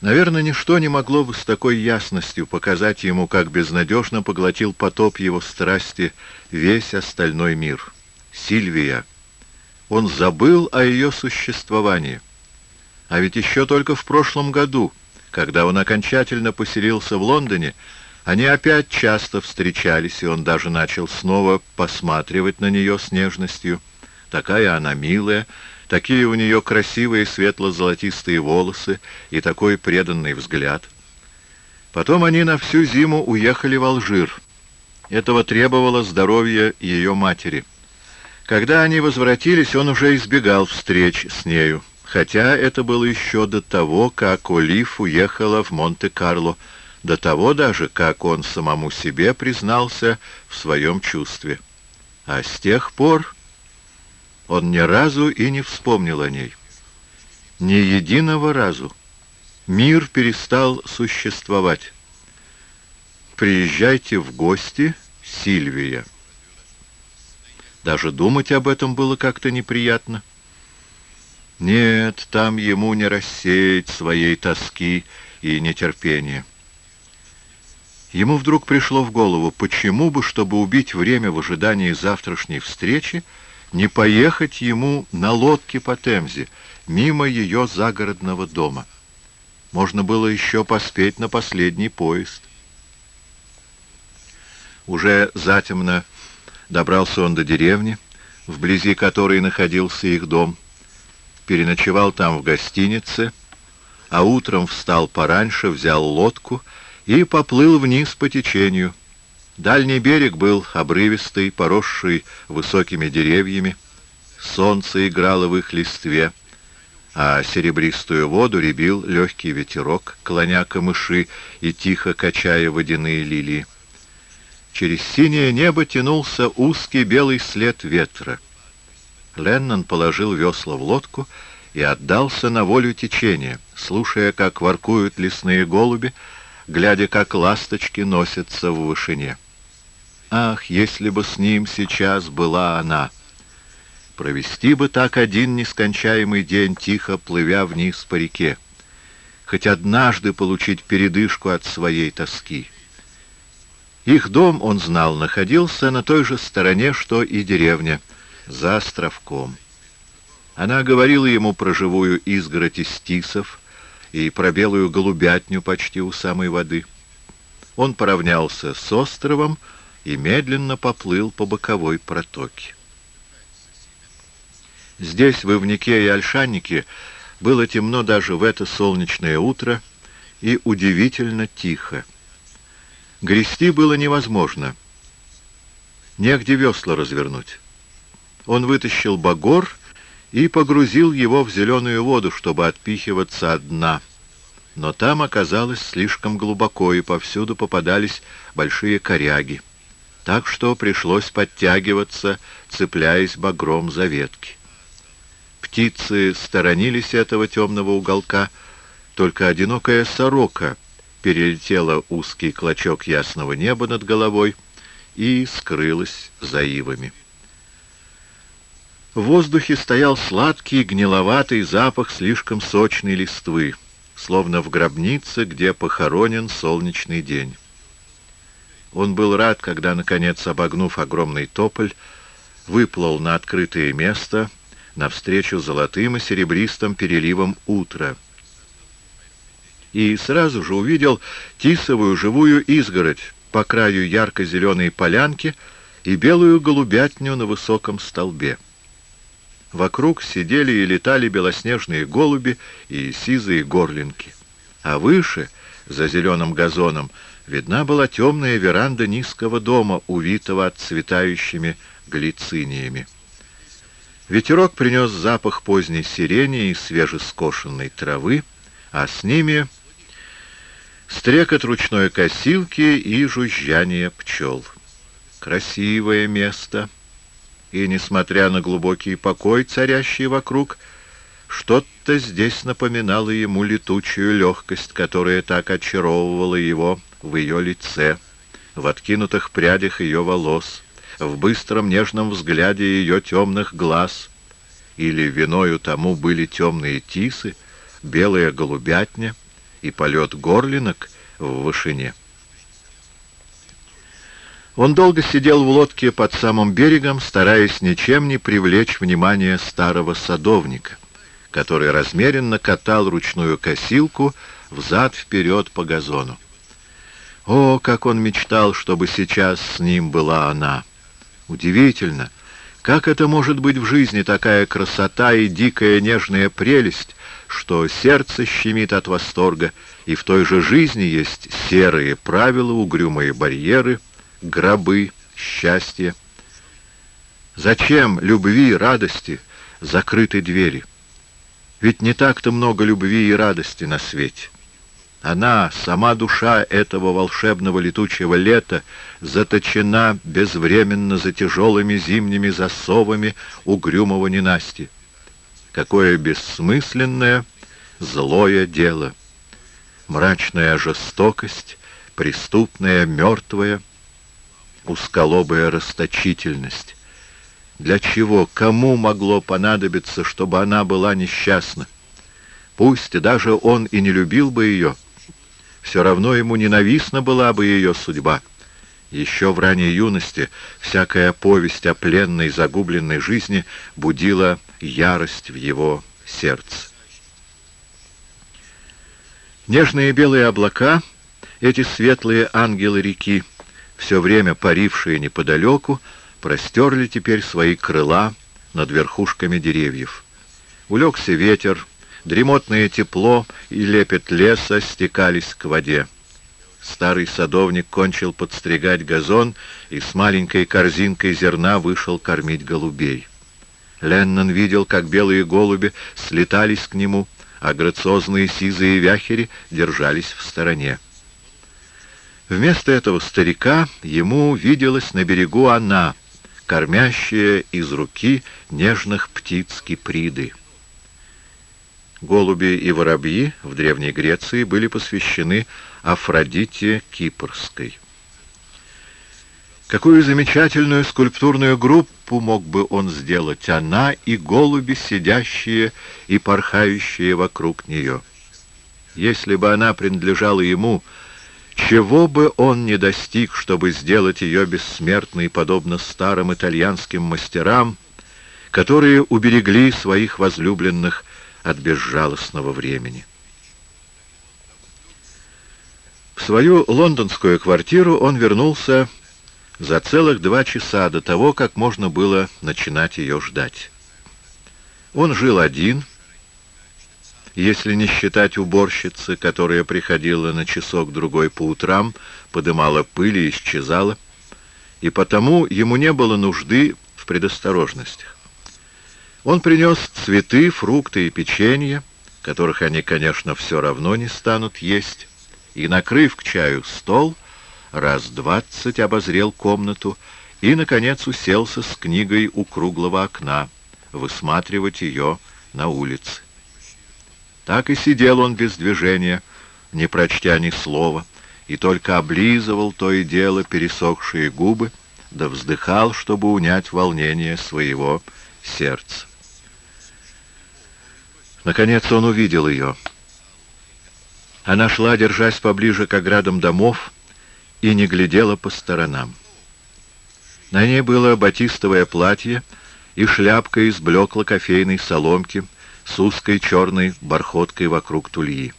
Наверное, ничто не могло бы с такой ясностью показать ему, как безнадежно поглотил потоп его страсти весь остальной мир. Сильвия. Он забыл о ее существовании. А ведь еще только в прошлом году, когда он окончательно поселился в Лондоне, они опять часто встречались, и он даже начал снова посматривать на нее с нежностью. Такая она милая, такие у нее красивые светло-золотистые волосы и такой преданный взгляд. Потом они на всю зиму уехали в Алжир. Этого требовало здоровье ее матери. Когда они возвратились, он уже избегал встреч с нею, хотя это было еще до того, как Олив уехала в Монте-Карло, до того даже, как он самому себе признался в своем чувстве. А с тех пор он ни разу и не вспомнил о ней. Ни единого разу. Мир перестал существовать. «Приезжайте в гости, Сильвия». Даже думать об этом было как-то неприятно. Нет, там ему не рассеять своей тоски и нетерпения. Ему вдруг пришло в голову, почему бы, чтобы убить время в ожидании завтрашней встречи, не поехать ему на лодке по Темзе, мимо ее загородного дома. Можно было еще поспеть на последний поезд. Уже затемно добрался он до деревни, вблизи которой находился их дом, переночевал там в гостинице, а утром встал пораньше, взял лодку и поплыл вниз по течению, Дальний берег был обрывистый, поросший высокими деревьями. Солнце играло в их листве, а серебристую воду ребил легкий ветерок, клоня камыши и тихо качая водяные лилии. Через синее небо тянулся узкий белый след ветра. Леннон положил весла в лодку и отдался на волю течения, слушая, как воркуют лесные голуби, глядя, как ласточки носятся в вышине. Ах, если бы с ним сейчас была она! Провести бы так один нескончаемый день, тихо плывя вниз по реке. Хоть однажды получить передышку от своей тоски. Их дом, он знал, находился на той же стороне, что и деревня, за островком. Она говорила ему про живую изгородь из тисов и про белую голубятню почти у самой воды. Он поравнялся с островом, и медленно поплыл по боковой протоке. Здесь, в Ивнике и Ольшаннике, было темно даже в это солнечное утро и удивительно тихо. Грести было невозможно. Негде весла развернуть. Он вытащил багор и погрузил его в зеленую воду, чтобы отпихиваться от дна. Но там оказалось слишком глубоко, и повсюду попадались большие коряги так что пришлось подтягиваться, цепляясь багром за ветки. Птицы сторонились этого темного уголка, только одинокая сорока перелетела узкий клочок ясного неба над головой и скрылась за ивами. В воздухе стоял сладкий гниловатый запах слишком сочной листвы, словно в гробнице, где похоронен солнечный день. Он был рад, когда, наконец, обогнув огромный тополь, выплыл на открытое место навстречу золотым и серебристым переливам утра. И сразу же увидел тисовую живую изгородь по краю ярко-зеленой полянки и белую голубятню на высоком столбе. Вокруг сидели и летали белоснежные голуби и сизые горлинки. А выше, за зеленым газоном, видна была темная веранда низкого дома, увитого отцветающими глициниями. Ветерок принес запах поздней сирени и свежескошенной травы, а с ними стрекот ручной косилки и жужжание пчел. Красивое место, и, несмотря на глубокий покой, царящий вокруг, что-то здесь напоминало ему летучую легкость, которая так очаровывала его в ее лице, в откинутых прядях ее волос, в быстром нежном взгляде ее темных глаз. Или виною тому были темные тисы, белая голубятня и полет горлинок в вышине. Он долго сидел в лодке под самым берегом, стараясь ничем не привлечь внимание старого садовника, который размеренно катал ручную косилку взад-вперед по газону. О, как он мечтал, чтобы сейчас с ним была она! Удивительно, как это может быть в жизни такая красота и дикая нежная прелесть, что сердце щемит от восторга, и в той же жизни есть серые правила, угрюмые барьеры, гробы, счастья. Зачем любви, радости закрыты двери? Ведь не так-то много любви и радости на свете. Она, сама душа этого волшебного летучего лета, заточена безвременно за тяжелыми зимними засовами угрюмого ненасти. Какое бессмысленное, злое дело! Мрачная жестокость, преступная, мертвая, узколобая расточительность. Для чего, кому могло понадобиться, чтобы она была несчастна? Пусть даже он и не любил бы ее, — все равно ему ненавистна была бы ее судьба. Еще в ранней юности всякая повесть о пленной загубленной жизни будила ярость в его сердце. Нежные белые облака, эти светлые ангелы реки, все время парившие неподалеку, простерли теперь свои крыла над верхушками деревьев. Улегся ветер, Дремотное тепло и лепет леса стекались к воде. Старый садовник кончил подстригать газон и с маленькой корзинкой зерна вышел кормить голубей. Леннон видел, как белые голуби слетались к нему, а грациозные сизые вяхери держались в стороне. Вместо этого старика ему виделась на берегу она, кормящая из руки нежных птиц киприды. Голуби и воробьи в Древней Греции были посвящены Афродите Кипрской. Какую замечательную скульптурную группу мог бы он сделать, она и голуби, сидящие и порхающие вокруг нее. Если бы она принадлежала ему, чего бы он не достиг, чтобы сделать ее бессмертной, подобно старым итальянским мастерам, которые уберегли своих возлюбленных от безжалостного времени. В свою лондонскую квартиру он вернулся за целых два часа до того, как можно было начинать ее ждать. Он жил один, если не считать уборщицы, которая приходила на часок-другой по утрам, подымала пыль и исчезала, и потому ему не было нужды в предосторожностях. Он принес цветы, фрукты и печенье, которых они, конечно, все равно не станут есть, и, накрыв к чаю стол, раз двадцать обозрел комнату и, наконец, уселся с книгой у круглого окна, высматривать ее на улице. Так и сидел он без движения, не прочтя ни слова, и только облизывал то и дело пересохшие губы, да вздыхал, чтобы унять волнение своего сердца. Наконец он увидел ее. Она шла, держась поближе к оградам домов, и не глядела по сторонам. На ней было батистовое платье и шляпка из блекла кофейной соломки с узкой черной бархоткой вокруг тульи.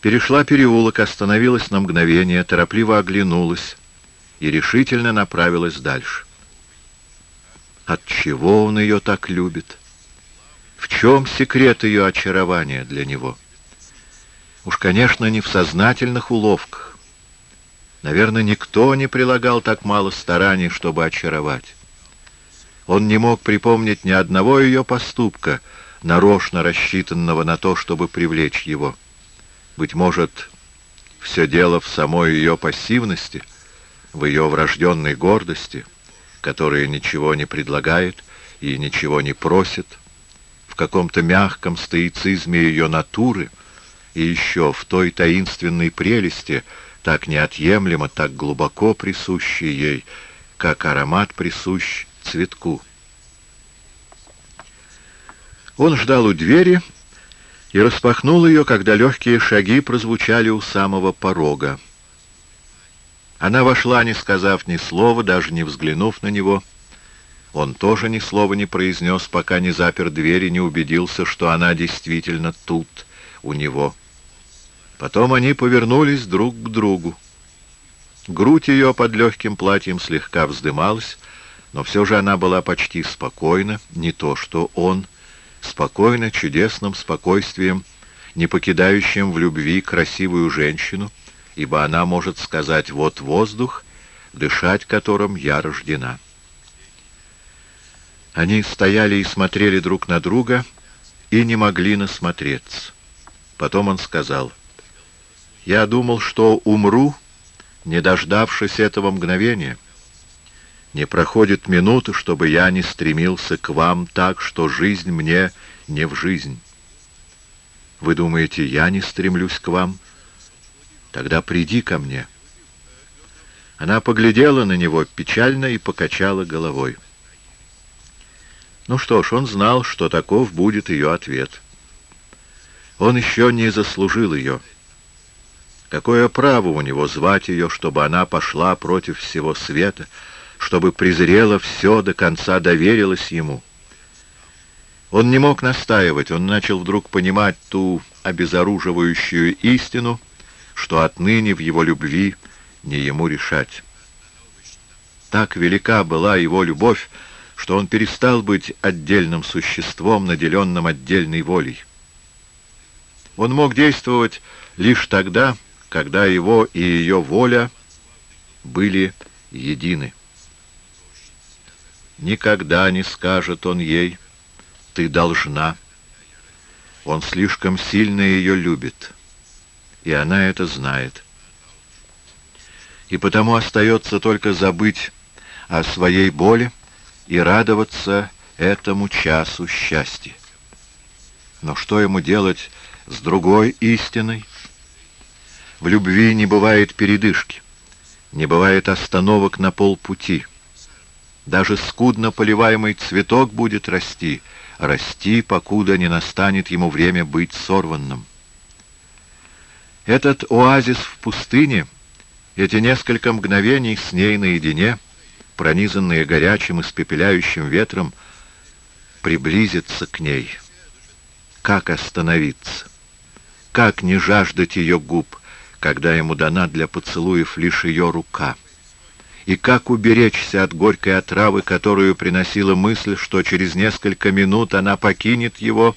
Перешла переулок, остановилась на мгновение, торопливо оглянулась и решительно направилась дальше. Отчего он ее так любит? В чем секрет ее очарования для него? Уж, конечно, не в сознательных уловках. Наверное, никто не прилагал так мало стараний, чтобы очаровать. Он не мог припомнить ни одного ее поступка, нарочно рассчитанного на то, чтобы привлечь его. Быть может, все дело в самой ее пассивности, в ее врожденной гордости, которая ничего не предлагает и ничего не просит, каком-то мягком стоицизме ее натуры и еще в той таинственной прелести, так неотъемлемо, так глубоко присущей ей, как аромат присущ цветку. Он ждал у двери, и распахнул ее, когда легкие шаги прозвучали у самого порога. Она вошла, не сказав ни слова, даже не взглянув на него. Он тоже ни слова не произнес, пока не запер дверь и не убедился, что она действительно тут, у него. Потом они повернулись друг к другу. Грудь ее под легким платьем слегка вздымалась, но все же она была почти спокойна, не то что он, спокойно, чудесным спокойствием, не покидающим в любви красивую женщину, ибо она может сказать «вот воздух», дышать которым я рождена. Они стояли и смотрели друг на друга и не могли насмотреться. Потом он сказал, «Я думал, что умру, не дождавшись этого мгновения». Не проходит минуты, чтобы я не стремился к вам так, что жизнь мне не в жизнь. Вы думаете, я не стремлюсь к вам? Тогда приди ко мне. Она поглядела на него печально и покачала головой. Ну что ж, он знал, что таков будет ее ответ. Он еще не заслужил ее. Какое право у него звать ее, чтобы она пошла против всего света, чтобы презрела все, до конца доверилась ему. Он не мог настаивать, он начал вдруг понимать ту обезоруживающую истину, что отныне в его любви не ему решать. Так велика была его любовь, что он перестал быть отдельным существом, наделенным отдельной волей. Он мог действовать лишь тогда, когда его и ее воля были едины. Никогда не скажет он ей, ты должна. Он слишком сильно ее любит, и она это знает. И потому остается только забыть о своей боли и радоваться этому часу счастья. Но что ему делать с другой истиной? В любви не бывает передышки, не бывает остановок на полпути. Даже скудно поливаемый цветок будет расти, расти, покуда не настанет ему время быть сорванным. Этот оазис в пустыне, эти несколько мгновений с ней наедине, пронизанные горячим испепеляющим ветром, приблизиться к ней. Как остановиться? Как не жаждать ее губ, когда ему дана для поцелуев лишь ее рука? И как уберечься от горькой отравы, которую приносила мысль, что через несколько минут она покинет его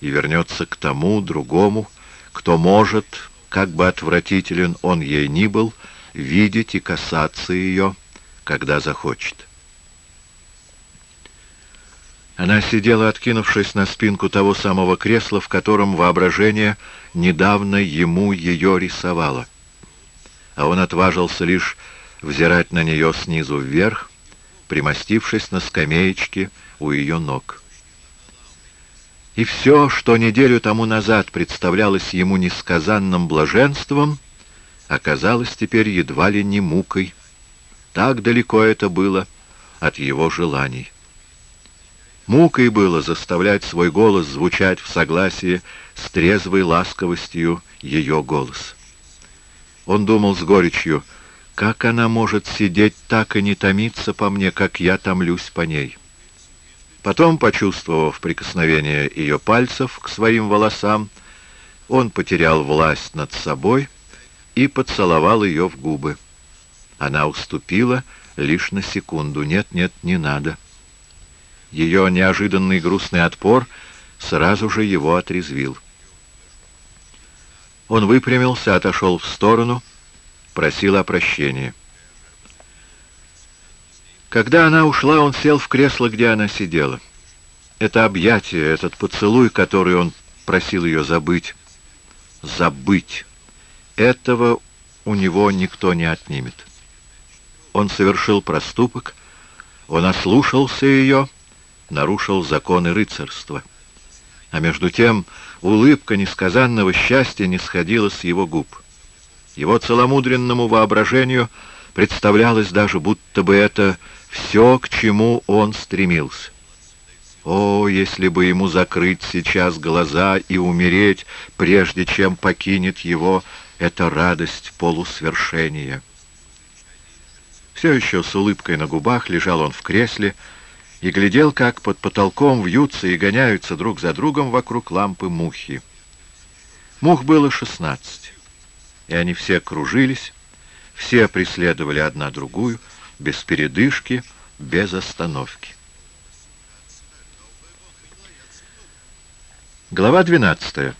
и вернется к тому, другому, кто может, как бы отвратителен он ей ни был, видеть и касаться ее, когда захочет. Она сидела, откинувшись на спинку того самого кресла, в котором воображение недавно ему ее рисовало. А он отважился лишь взирать на нее снизу вверх, примостившись на скамеечке у ее ног. И все, что неделю тому назад представлялось ему несказанным блаженством, оказалось теперь едва ли не мукой. Так далеко это было от его желаний. Мукой было заставлять свой голос звучать в согласии с трезвой ласковостью ее голос. Он думал с горечью — как она может сидеть так и не томиться по мне, как я томлюсь по ней? Потом, почувствовав прикосновение ее пальцев к своим волосам, он потерял власть над собой и поцеловал ее в губы. Она уступила лишь на секунду. «Нет, нет, не надо». Ее неожиданный грустный отпор сразу же его отрезвил. Он выпрямился, отошел в сторону просил о прощении. Когда она ушла, он сел в кресло, где она сидела. Это объятие, этот поцелуй, который он просил ее забыть. Забыть. Этого у него никто не отнимет. Он совершил проступок, он ослушался ее, нарушил законы рыцарства. А между тем улыбка несказанного счастья не сходила с его губ. Его целомудренному воображению представлялось даже, будто бы это все, к чему он стремился. О, если бы ему закрыть сейчас глаза и умереть, прежде чем покинет его эта радость полусвершения. Все еще с улыбкой на губах лежал он в кресле и глядел, как под потолком вьются и гоняются друг за другом вокруг лампы мухи. Мух было шестнадцать, и они все кружились, все преследовали одна другую, без передышки, без остановки. Глава 12.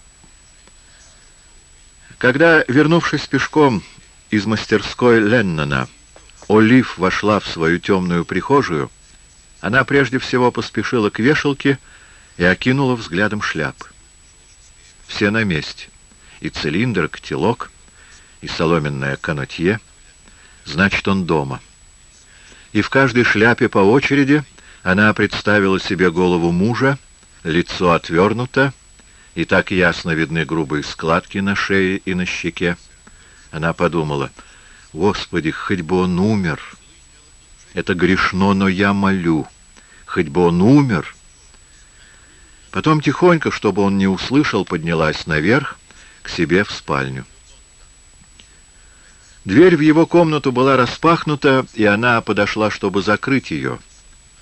Когда, вернувшись пешком из мастерской Леннона, Олив вошла в свою темную прихожую, она прежде всего поспешила к вешалке и окинула взглядом шляпы. Все на месте. И цилиндр, котелок, и соломенное канатье. Значит, он дома. И в каждой шляпе по очереди она представила себе голову мужа, лицо отвернуто, и так ясно видны грубые складки на шее и на щеке. Она подумала, «Господи, хоть бы он умер! Это грешно, но я молю, хоть бы он умер!» Потом тихонько, чтобы он не услышал, поднялась наверх к себе в спальню. Дверь в его комнату была распахнута, и она подошла, чтобы закрыть ее.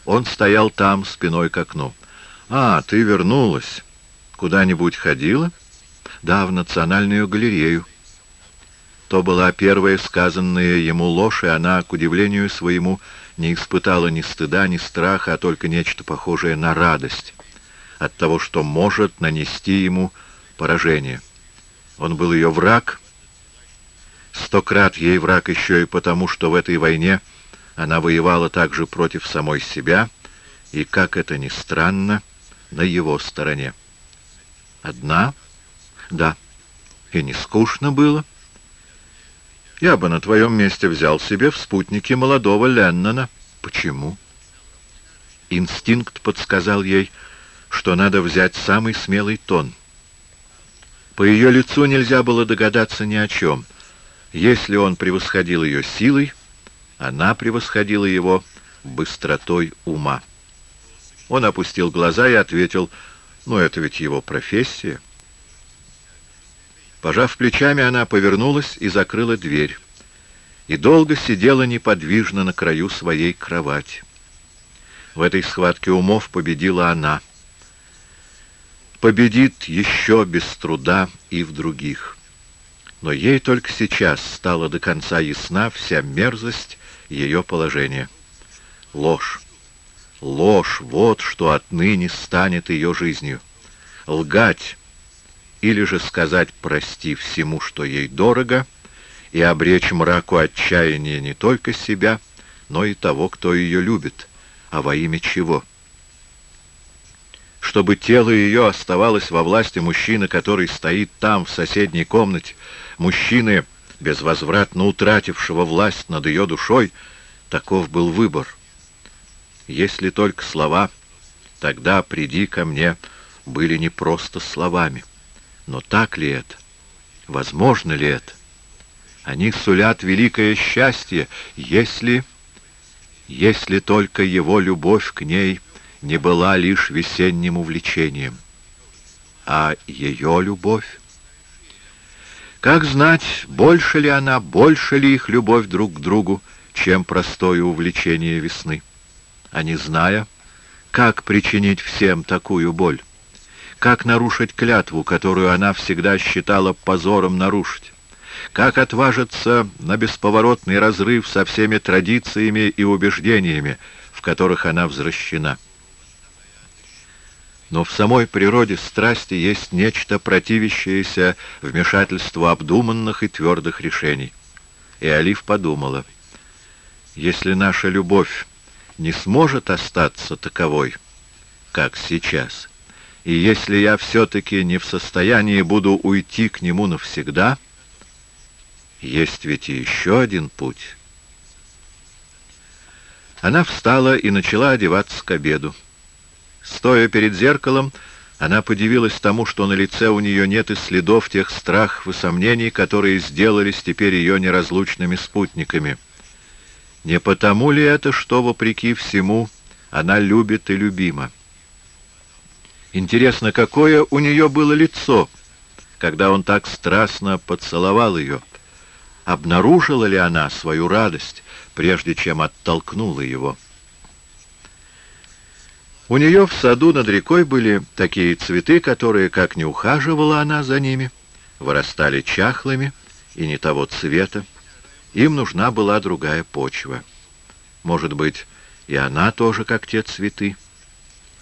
Он стоял там, спиной к окну. «А, ты вернулась!» Куда-нибудь ходила? Да, в Национальную галерею. То была первая сказанная ему ложь, и она, к удивлению своему, не испытала ни стыда, ни страха, а только нечто похожее на радость от того, что может нанести ему поражение. Он был ее враг, сто крат ей враг еще и потому, что в этой войне она воевала также против самой себя, и, как это ни странно, на его стороне. Одна? Да. И не скучно было? Я бы на твоем месте взял себе в спутники молодого Леннона. Почему? Инстинкт подсказал ей, что надо взять самый смелый тон. По ее лицу нельзя было догадаться ни о чем. Если он превосходил ее силой, она превосходила его быстротой ума. Он опустил глаза и ответил — но это ведь его профессия. Пожав плечами, она повернулась и закрыла дверь. И долго сидела неподвижно на краю своей кровати. В этой схватке умов победила она. Победит еще без труда и в других. Но ей только сейчас стала до конца ясна вся мерзость ее положения. Ложь. Ложь — вот что отныне станет ее жизнью. Лгать или же сказать «прости» всему, что ей дорого, и обречь мраку отчаяния не только себя, но и того, кто ее любит, а во имя чего. Чтобы тело ее оставалось во власти мужчины, который стоит там, в соседней комнате, мужчины, безвозвратно утратившего власть над ее душой, таков был выбор. Если только слова «тогда приди ко мне» были не просто словами. Но так ли это? Возможно ли это? Они сулят великое счастье, если... если только его любовь к ней не была лишь весенним увлечением. А ее любовь? Как знать, больше ли она, больше ли их любовь друг к другу, чем простое увлечение весны? а не зная, как причинить всем такую боль, как нарушить клятву, которую она всегда считала позором нарушить, как отважиться на бесповоротный разрыв со всеми традициями и убеждениями, в которых она возвращена. Но в самой природе страсти есть нечто противящееся вмешательству обдуманных и твердых решений. И Алиф подумала, если наша любовь не сможет остаться таковой, как сейчас. И если я все-таки не в состоянии буду уйти к нему навсегда, есть ведь и еще один путь. Она встала и начала одеваться к обеду. Стоя перед зеркалом, она подивилась тому, что на лице у нее нет и следов тех страхов и сомнений, которые сделались теперь ее неразлучными спутниками — не потому ли это, что, вопреки всему, она любит и любима? Интересно, какое у нее было лицо, когда он так страстно поцеловал ее? Обнаружила ли она свою радость, прежде чем оттолкнула его? У нее в саду над рекой были такие цветы, которые, как не ухаживала она за ними, вырастали чахлыми и не того цвета. Им нужна была другая почва. Может быть, и она тоже, как те цветы.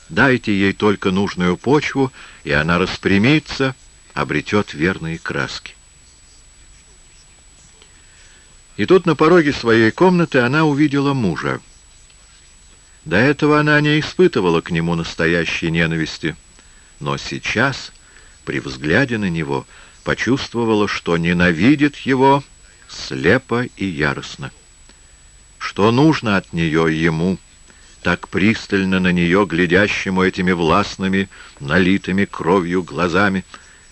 Дайте ей только нужную почву, и она распрямится, обретет верные краски. И тут на пороге своей комнаты она увидела мужа. До этого она не испытывала к нему настоящей ненависти, но сейчас, при взгляде на него, почувствовала, что ненавидит его слепо и яростно. Что нужно от нее ему, так пристально на нее, глядящему этими властными, налитыми кровью глазами,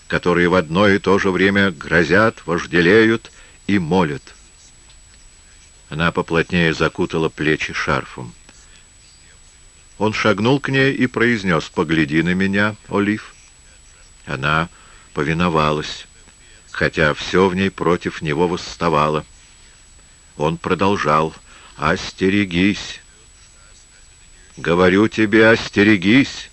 которые в одно и то же время грозят, вожделеют и молят. Она поплотнее закутала плечи шарфом. Он шагнул к ней и произнес, «Погляди на меня, Олив». Она повиновалась, хотя все в ней против него восставало. Он продолжал, «Остерегись! Говорю тебе, остерегись!»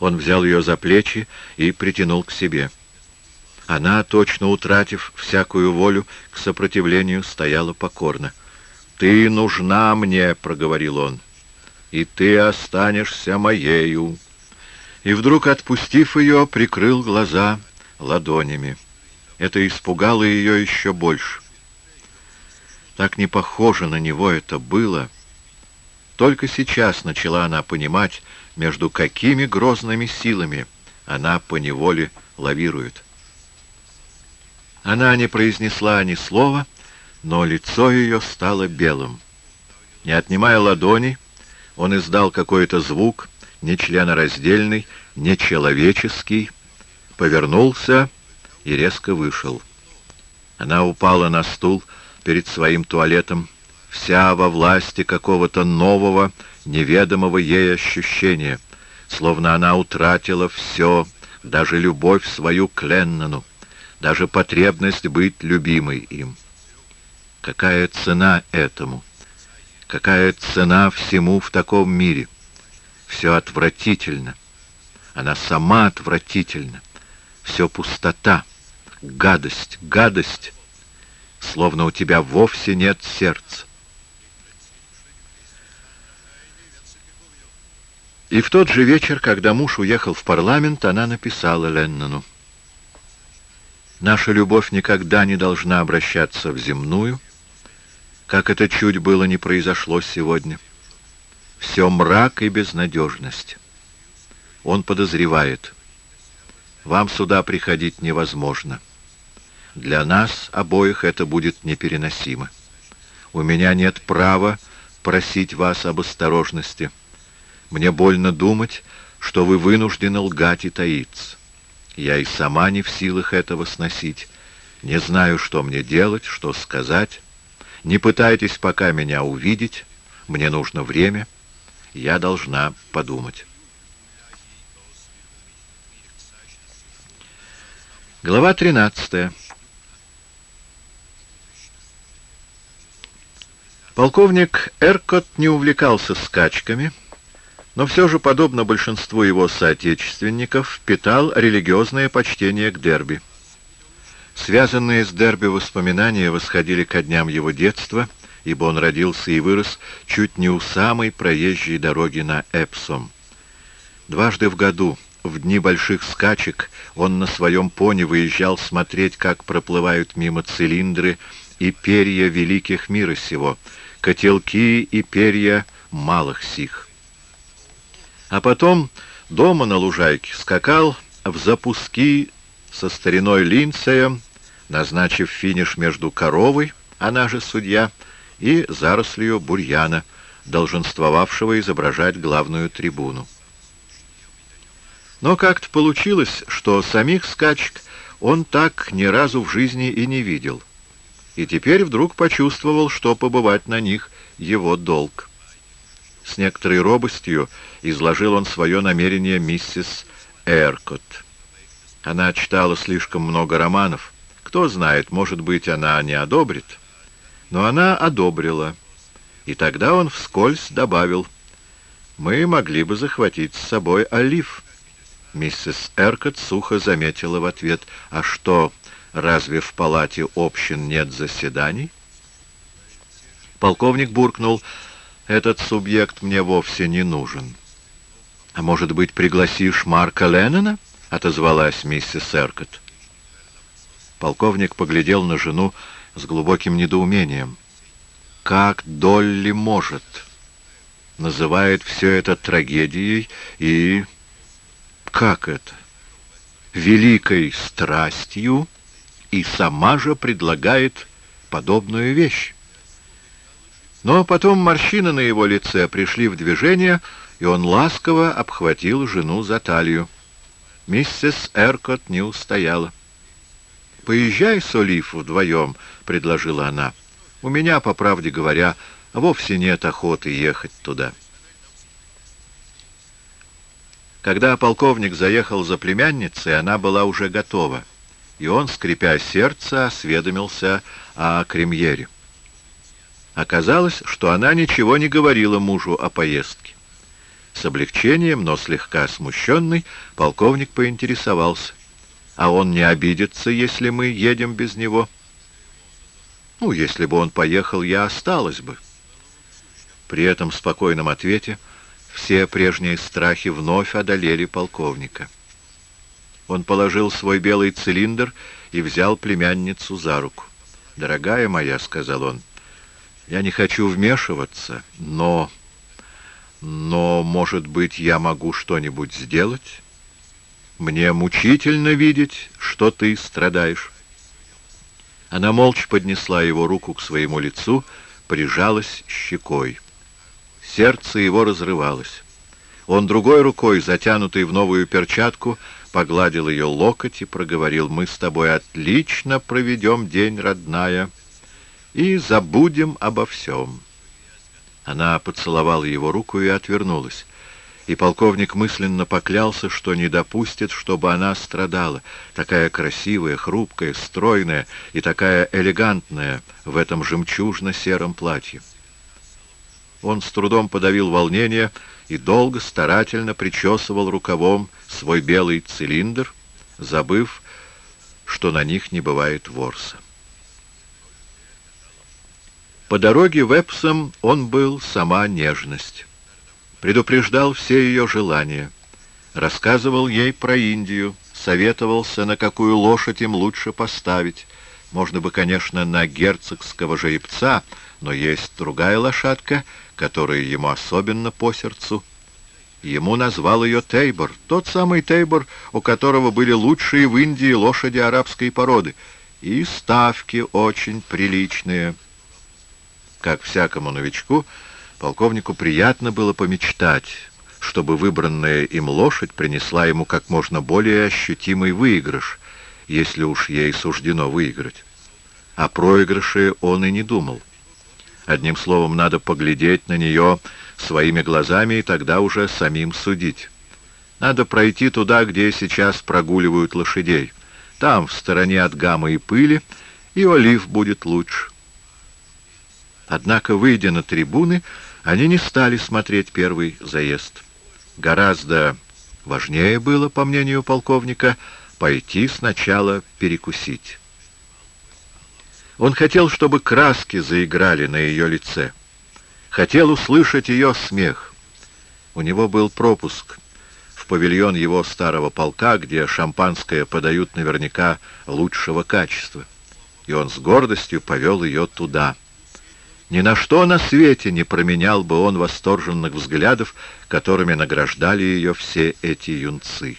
Он взял ее за плечи и притянул к себе. Она, точно утратив всякую волю к сопротивлению, стояла покорно. «Ты нужна мне», — проговорил он и ты останешься моею». И вдруг, отпустив ее, прикрыл глаза ладонями. Это испугало ее еще больше. Так не похоже на него это было. Только сейчас начала она понимать, между какими грозными силами она поневоле лавирует. Она не произнесла ни слова, но лицо ее стало белым. Не отнимая ладони, он издал какой-то звук, нечленораздельный, нечеловеческий, повернулся и резко вышел. Она упала на стул перед своим туалетом, вся во власти какого-то нового, неведомого ей ощущения, словно она утратила все, даже любовь свою к Леннону, даже потребность быть любимой им. Какая цена этому? Какая цена всему в таком мире? Все отвратительно. Она сама отвратительна. Все пустота, гадость, гадость. Словно у тебя вовсе нет сердца. И в тот же вечер, когда муж уехал в парламент, она написала Леннону. «Наша любовь никогда не должна обращаться в земную, как это чуть было не произошло сегодня. Все мрак и безнадежность. Он подозревает. Вам сюда приходить невозможно. Для нас обоих это будет непереносимо. У меня нет права просить вас об осторожности. Мне больно думать, что вы вынуждены лгать и таиться. Я и сама не в силах этого сносить. Не знаю, что мне делать, что сказать. Не пытайтесь пока меня увидеть. Мне нужно время. Я должна подумать. Глава 13. Полковник Эркот не увлекался скачками, но все же, подобно большинству его соотечественников, питал религиозное почтение к дерби. Связанные с Дерби воспоминания восходили ко дням его детства, ибо он родился и вырос чуть не у самой проезжей дороги на Эпсом. Дважды в году, в дни больших скачек, он на своем пони выезжал смотреть, как проплывают мимо цилиндры и перья великих мира сего, котелки и перья малых сих. А потом дома на лужайке скакал в запуски со стариной Линдсеем, назначив финиш между коровой, она же судья, и зарослью бурьяна, долженствовавшего изображать главную трибуну. Но как-то получилось, что самих скачек он так ни разу в жизни и не видел. И теперь вдруг почувствовал, что побывать на них его долг. С некоторой робостью изложил он свое намерение миссис Эркот. Она читала слишком много романов. Кто знает, может быть, она не одобрит. Но она одобрила. И тогда он вскользь добавил, «Мы могли бы захватить с собой олив». Миссис Эркот сухо заметила в ответ, «А что, разве в палате общин нет заседаний?» Полковник буркнул, «Этот субъект мне вовсе не нужен». «А может быть, пригласишь Марка Леннона?» — отозвалась миссис Эркот. Полковник поглядел на жену с глубоким недоумением. Как Долли может? Называет все это трагедией и... Как это? Великой страстью и сама же предлагает подобную вещь. Но потом морщины на его лице пришли в движение, и он ласково обхватил жену за талию. Миссис Эркот не устояла. «Поезжай с Олив вдвоем», — предложила она. У меня, по правде говоря, вовсе нет охоты ехать туда. Когда полковник заехал за племянницей, она была уже готова, и он, скрипя сердце, осведомился о кремьере. Оказалось, что она ничего не говорила мужу о поездке. С облегчением, но слегка смущенный, полковник поинтересовался. «А он не обидится, если мы едем без него?» Ну, если бы он поехал, я осталась бы. При этом спокойном ответе все прежние страхи вновь одолели полковника. Он положил свой белый цилиндр и взял племянницу за руку. «Дорогая моя», — сказал он, — «я не хочу вмешиваться, но... но, может быть, я могу что-нибудь сделать? Мне мучительно видеть, что ты страдаешь». Она молча поднесла его руку к своему лицу, прижалась щекой. Сердце его разрывалось. Он другой рукой, затянутой в новую перчатку, погладил ее локоть и проговорил, «Мы с тобой отлично проведем день, родная, и забудем обо всем». Она поцеловала его руку и отвернулась и полковник мысленно поклялся, что не допустит, чтобы она страдала, такая красивая, хрупкая, стройная и такая элегантная в этом жемчужно-сером платье. Он с трудом подавил волнение и долго старательно причесывал рукавом свой белый цилиндр, забыв, что на них не бывает ворса. По дороге в Эпсом он был сама нежность предупреждал все ее желания, рассказывал ей про Индию, советовался, на какую лошадь им лучше поставить. Можно бы, конечно, на герцогского жеребца, но есть другая лошадка, которая ему особенно по сердцу. Ему назвал ее Тейбор, тот самый Тейбор, у которого были лучшие в Индии лошади арабской породы, и ставки очень приличные. Как всякому новичку, Полковнику приятно было помечтать, чтобы выбранная им лошадь принесла ему как можно более ощутимый выигрыш, если уж ей суждено выиграть. О проигрыше он и не думал. Одним словом, надо поглядеть на нее своими глазами и тогда уже самим судить. Надо пройти туда, где сейчас прогуливают лошадей. Там, в стороне от гаммы и пыли, и олив будет лучше. Однако, выйдя на трибуны, они не стали смотреть первый заезд. Гораздо важнее было, по мнению полковника, пойти сначала перекусить. Он хотел, чтобы краски заиграли на ее лице. Хотел услышать ее смех. У него был пропуск в павильон его старого полка, где шампанское подают наверняка лучшего качества. И он с гордостью повел ее туда — ни на что на свете не променял бы он восторженных взглядов, которыми награждали ее все эти юнцы.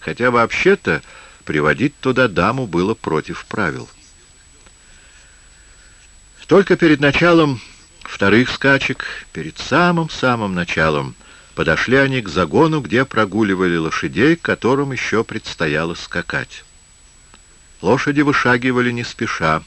Хотя вообще-то приводить туда даму было против правил. Только перед началом вторых скачек, перед самым-самым началом, подошли они к загону, где прогуливали лошадей, которым еще предстояло скакать. Лошади вышагивали не спеша,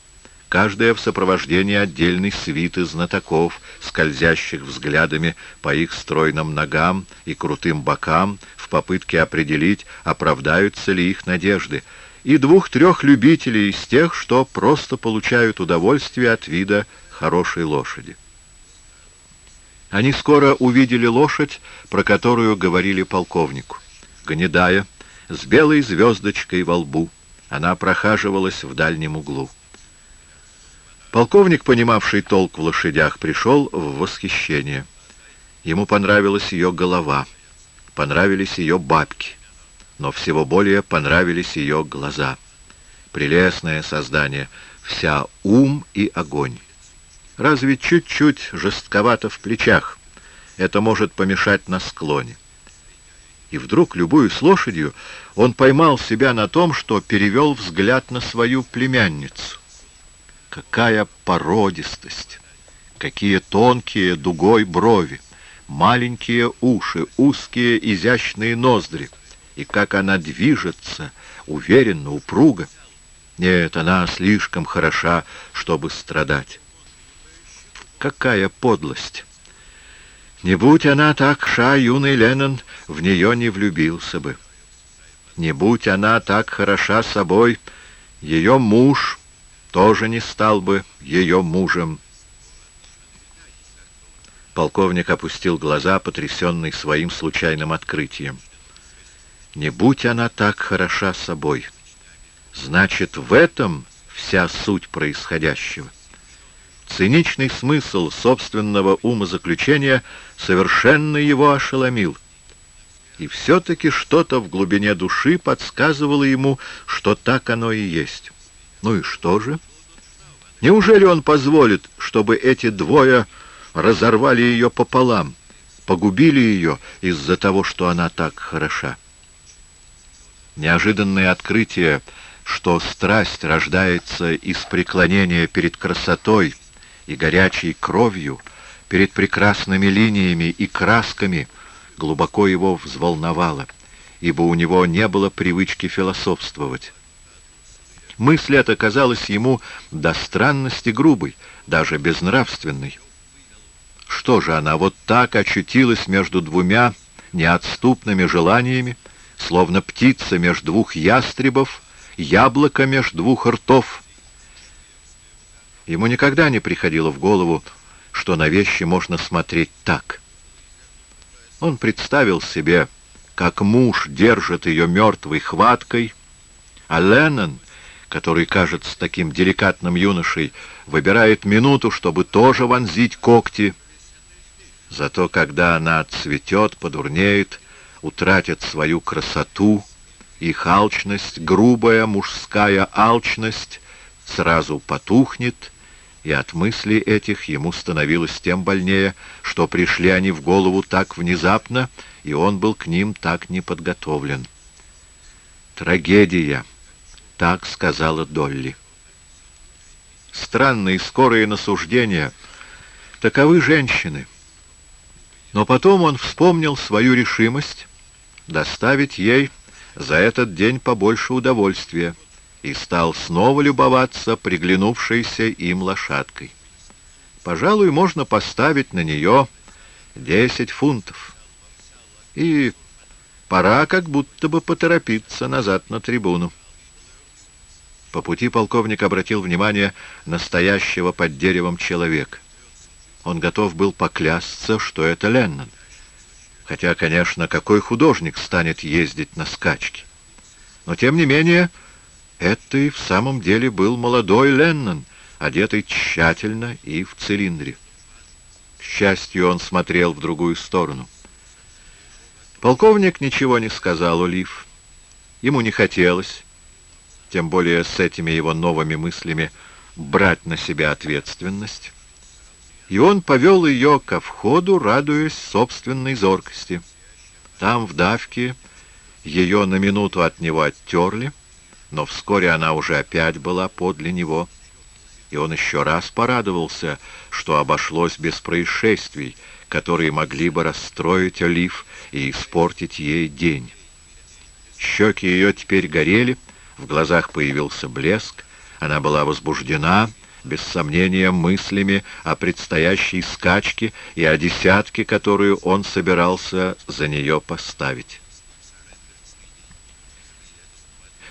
каждая в сопровождении отдельной свиты знатоков, скользящих взглядами по их стройным ногам и крутым бокам в попытке определить, оправдаются ли их надежды, и двух-трех любителей из тех, что просто получают удовольствие от вида хорошей лошади. Они скоро увидели лошадь, про которую говорили полковнику. Гнедая, с белой звездочкой во лбу, она прохаживалась в дальнем углу. Полковник, понимавший толк в лошадях, пришел в восхищение. Ему понравилась ее голова, понравились ее бабки, но всего более понравились ее глаза. Прелестное создание, вся ум и огонь. Разве чуть-чуть жестковато в плечах. Это может помешать на склоне. И вдруг, любую с лошадью, он поймал себя на том, что перевел взгляд на свою племянницу. Какая породистость! Какие тонкие дугой брови! Маленькие уши, узкие изящные ноздри. И как она движется, уверенно, упруго. Нет, она слишком хороша, чтобы страдать. Какая подлость! Не будь она так ша, юный Леннон в нее не влюбился бы. Не будь она так хороша собой, ее муж тоже не стал бы ее мужем. Полковник опустил глаза, потрясенный своим случайным открытием. Не будь она так хороша собой, значит, в этом вся суть происходящего. Циничный смысл собственного умозаключения совершенно его ошеломил. И все-таки что-то в глубине души подсказывало ему, что так оно и есть. Ну и что же? Неужели он позволит, чтобы эти двое разорвали ее пополам, погубили ее из-за того, что она так хороша? Неожиданное открытие, что страсть рождается из преклонения перед красотой, и горячей кровью, перед прекрасными линиями и красками, глубоко его взволновало, ибо у него не было привычки философствовать. Мысль эта казалась ему до странности грубой, даже безнравственной. Что же она вот так очутилась между двумя неотступными желаниями, словно птица между двух ястребов, яблоко между двух ртов — Ему никогда не приходило в голову, что на вещи можно смотреть так. Он представил себе, как муж держит ее мертвой хваткой, а Леннон, который кажется таким деликатным юношей, выбирает минуту, чтобы тоже вонзить когти. Зато когда она цветет, подурнеет, утратит свою красоту, их алчность, грубая мужская алчность, сразу потухнет — и от мыслей этих ему становилось тем больнее, что пришли они в голову так внезапно, и он был к ним так неподготовлен. «Трагедия», — так сказала Долли. Странные скорые насуждения, таковы женщины. Но потом он вспомнил свою решимость доставить ей за этот день побольше удовольствия и стал снова любоваться приглянувшейся им лошадкой. Пожалуй, можно поставить на нее десять фунтов. И пора как будто бы поторопиться назад на трибуну. По пути полковник обратил внимание настоящего под деревом человека. Он готов был поклясться, что это Леннон. Хотя, конечно, какой художник станет ездить на скачки? Но, тем не менее, это и в самом деле был молодой Леннон, одетый тщательно и в цилиндре. К счастью, он смотрел в другую сторону. Полковник ничего не сказал Олив. Ему не хотелось, тем более с этими его новыми мыслями, брать на себя ответственность. И он повел ее ко входу, радуясь собственной зоркости. Там, в давке, ее на минуту от него оттерли, но вскоре она уже опять была подле него, и он еще раз порадовался, что обошлось без происшествий, которые могли бы расстроить Олив и испортить ей день. Щеки ее теперь горели, в глазах появился блеск, она была возбуждена, без сомнения, мыслями о предстоящей скачке и о десятке, которую он собирался за нее поставить.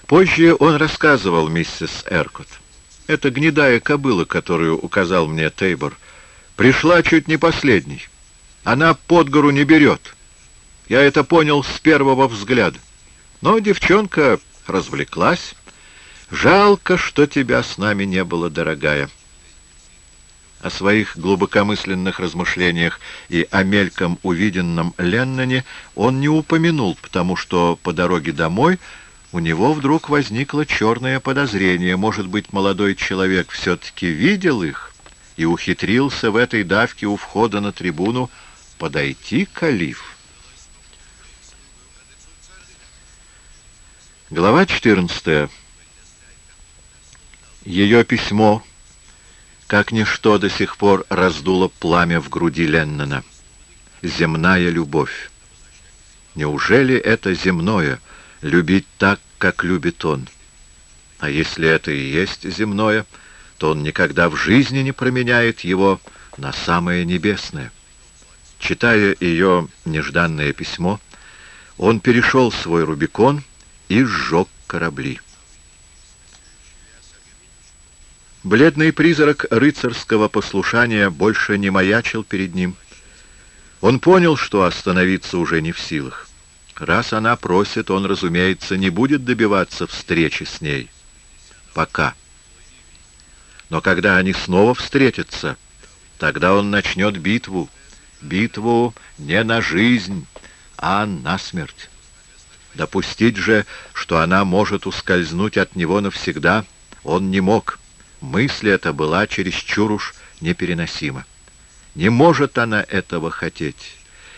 Позже он рассказывал миссис Эркот. Эта гнедая кобыла, которую указал мне Тейбор, пришла чуть не последней. Она под гору не берет. Я это понял с первого взгляда. Но девчонка развлеклась. Жалко, что тебя с нами не было, дорогая. О своих глубокомысленных размышлениях и о мельком увиденном Ленноне он не упомянул, потому что по дороге домой у него вдруг возникло черное подозрение. Может быть, молодой человек все-таки видел их и ухитрился в этой давке у входа на трибуну подойти к Калиф. Глава 14. Ее письмо, как ничто до сих пор раздуло пламя в груди Леннона. Земная любовь. Неужели это земное — любить так, как любит он? А если это и есть земное, то он никогда в жизни не променяет его на самое небесное. Читая ее нежданное письмо, он перешел свой Рубикон — и сжег корабли. Бледный призрак рыцарского послушания больше не маячил перед ним. Он понял, что остановиться уже не в силах. Раз она просит, он, разумеется, не будет добиваться встречи с ней. Пока. Но когда они снова встретятся, тогда он начнет битву. Битву не на жизнь, а на смерть. Допустить же, что она может ускользнуть от него навсегда, он не мог. Мысль эта была чересчур уж непереносима. Не может она этого хотеть.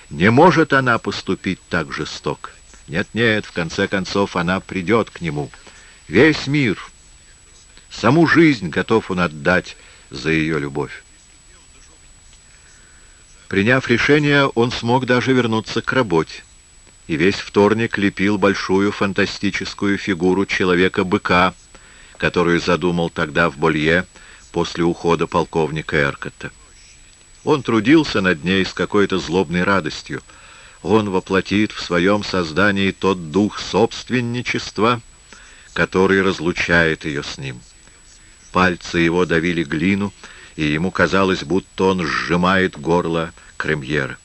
Не может она поступить так жестоко. Нет-нет, в конце концов она придет к нему. Весь мир, саму жизнь готов он отдать за ее любовь. Приняв решение, он смог даже вернуться к работе и весь вторник лепил большую фантастическую фигуру человека-быка, которую задумал тогда в Болье после ухода полковника Эркота. Он трудился над ней с какой-то злобной радостью. Он воплотит в своем создании тот дух собственничества, который разлучает ее с ним. Пальцы его давили глину, и ему казалось, будто он сжимает горло кремьера.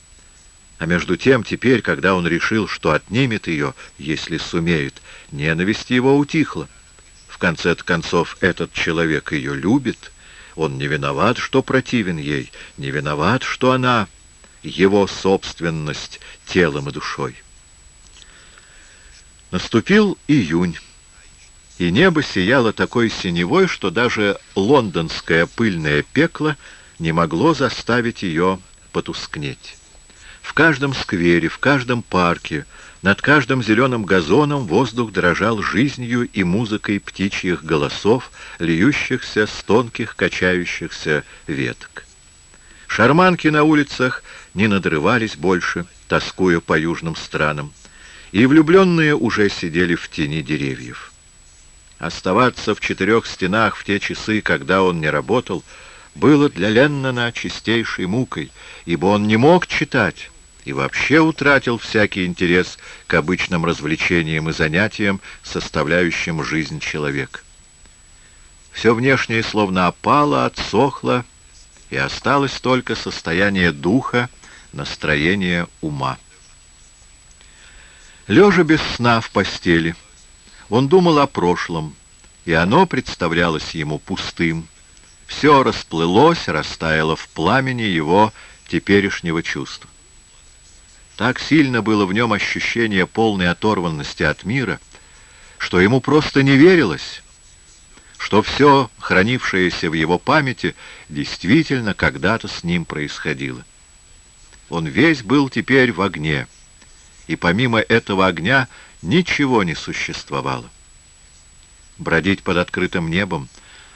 А между тем, теперь, когда он решил, что отнимет ее, если сумеет, ненависть его утихла. В конце концов, этот человек ее любит. Он не виноват, что противен ей, не виноват, что она его собственность телом и душой. Наступил июнь, и небо сияло такой синевой, что даже лондонское пыльное пекло не могло заставить ее потускнеть. В каждом сквере, в каждом парке, над каждым зеленым газоном воздух дрожал жизнью и музыкой птичьих голосов, льющихся с тонких качающихся веток. Шарманки на улицах не надрывались больше, тоскуя по южным странам, и влюбленные уже сидели в тени деревьев. Оставаться в четырех стенах в те часы, когда он не работал, было для Леннона чистейшей мукой, ибо он не мог читать, и вообще утратил всякий интерес к обычным развлечениям и занятиям, составляющим жизнь человека. Все внешнее словно опало, отсохло, и осталось только состояние духа, настроение ума. Лежа без сна в постели, он думал о прошлом, и оно представлялось ему пустым. Все расплылось, растаяло в пламени его теперешнего чувства. Так сильно было в нем ощущение полной оторванности от мира, что ему просто не верилось, что все, хранившееся в его памяти, действительно когда-то с ним происходило. Он весь был теперь в огне, и помимо этого огня ничего не существовало. Бродить под открытым небом,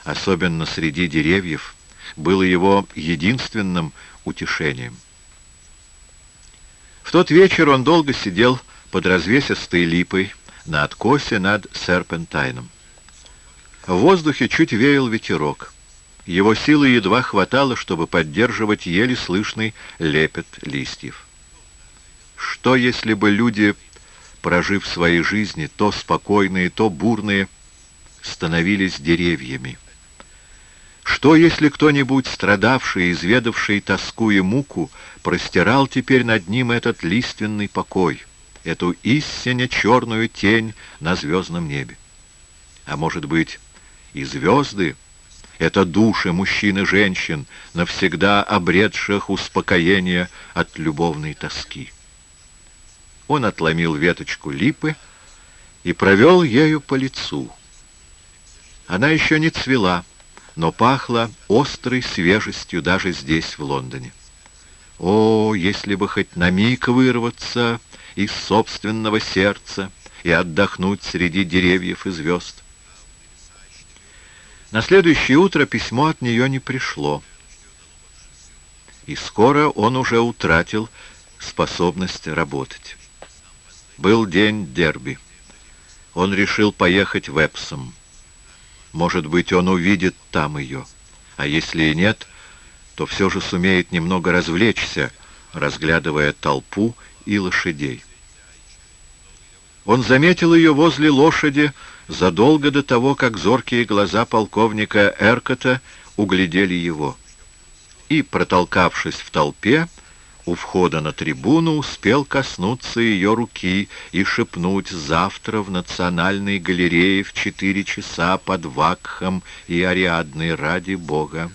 особенно среди деревьев, было его единственным утешением. В тот вечер он долго сидел под развесистой липой на откосе над Серпентайном. В воздухе чуть веял ветерок, Его силы едва хватало, чтобы поддерживать еле слышный лепет листьев. Что, если бы люди, прожив свои жизни, то спокойные, то бурные, становились деревьями? Что, если кто-нибудь, страдавший, изведавший тоску и муку, простирал теперь над ним этот лиственный покой, эту истинно черную тень на звездном небе? А может быть, и звезды — это души мужчин и женщин, навсегда обретших успокоение от любовной тоски. Он отломил веточку липы и провел ею по лицу. Она еще не цвела, но пахла острой свежестью даже здесь, в Лондоне. О, если бы хоть на миг вырваться из собственного сердца и отдохнуть среди деревьев и звезд! На следующее утро письмо от нее не пришло. И скоро он уже утратил способность работать. Был день дерби. Он решил поехать в Эпсом. Может быть, он увидит там ее. А если и нет, то все же сумеет немного развлечься, разглядывая толпу и лошадей. Он заметил ее возле лошади, задолго до того, как зоркие глаза полковника Эркота углядели его. И, протолкавшись в толпе, у входа на трибуну успел коснуться ее руки и шепнуть «Завтра в Национальной галерее в четыре часа под Вакхом и Ариадной ради Бога».